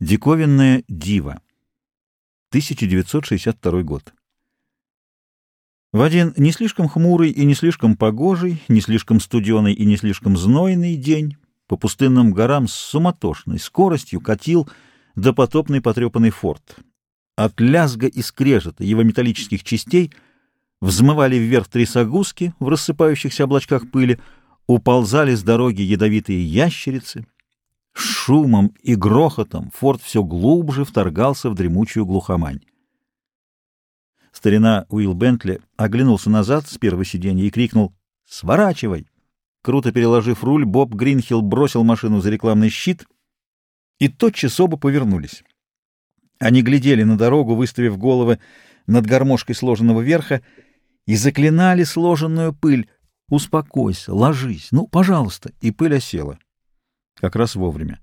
Диковинная дива. 1962 год. В один не слишком хмурый и не слишком погожий, не слишком студеный и не слишком знойный день по пустынным горам с суматошной скоростью катил допотопный потрепанный форт. От лязга и скрежета его металлических частей взмывали вверх трясогузки в рассыпающихся облачках пыли, уползали с дороги ядовитые ящерицы, шумом и грохотом форт все глубже вторгался в дремучую глухомань. Старина Уилл Бентли оглянулся назад с первого сиденья и крикнул «Сворачивай!». Круто переложив руль, Боб Гринхилл бросил машину за рекламный щит, и тотчас оба повернулись. Они глядели на дорогу, выставив головы над гармошкой сложенного верха, и заклинали сложенную пыль. «Успокойся, ложись, ну, пожалуйста!» И пыль осела как раз вовремя.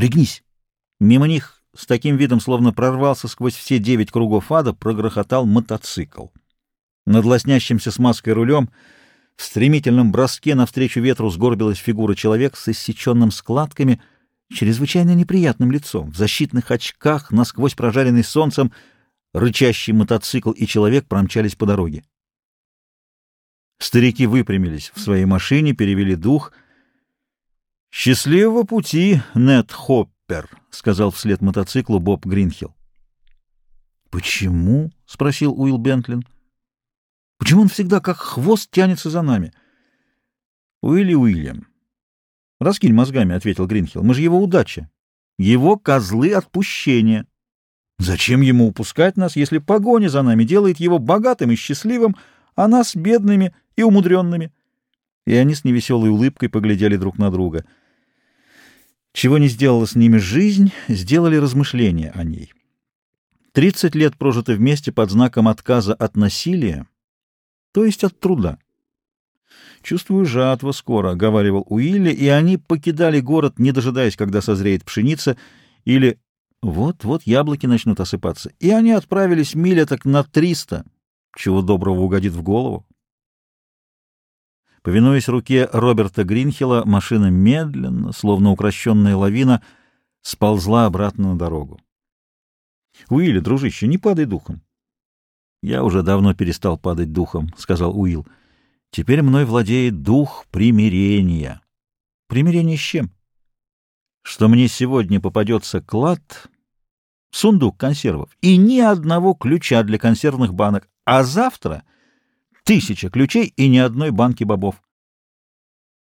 «Пригнись!» Мимо них с таким видом, словно прорвался сквозь все девять кругов ада, прогрохотал мотоцикл. Над лоснящимся смазкой рулем в стремительном броске навстречу ветру сгорбилась фигура человека с иссеченным складками, чрезвычайно неприятным лицом, в защитных очках, насквозь прожаренный солнцем, рычащий мотоцикл и человек промчались по дороге. Старики выпрямились в своей машине, перевели дух — «Счастливого пути, Нед Хоппер», — сказал вслед мотоциклу Боб Гринхилл. «Почему?» — спросил Уилл Бентлин. «Почему он всегда как хвост тянется за нами?» «Уилли Уильям». «Раскинь мозгами», — ответил Гринхилл. «Мы же его удача. Его козлы отпущения. Зачем ему упускать нас, если погоня за нами делает его богатым и счастливым, а нас бедными и умудренными?» И они с невеселой улыбкой поглядели друг на друга — чего не сделала с ними жизнь, сделали размышления о ней. Тридцать лет прожиты вместе под знаком отказа от насилия, то есть от труда. «Чувствую, жатва скоро», — говаривал Уилли, и они покидали город, не дожидаясь, когда созреет пшеница, или «вот-вот яблоки начнут осыпаться», и они отправились миля так на триста, чего доброго угодит в голову. Повинуясь руке Роберта Гринхилла, машина медленно, словно укращенная лавина, сползла обратно на дорогу. — Уилли, дружище, не падай духом. — Я уже давно перестал падать духом, — сказал Уилл. — Теперь мной владеет дух примирения. — Примирение с чем? — Что мне сегодня попадется клад, сундук консервов и ни одного ключа для консервных банок, а завтра — Тысяча ключей и ни одной банки бобов.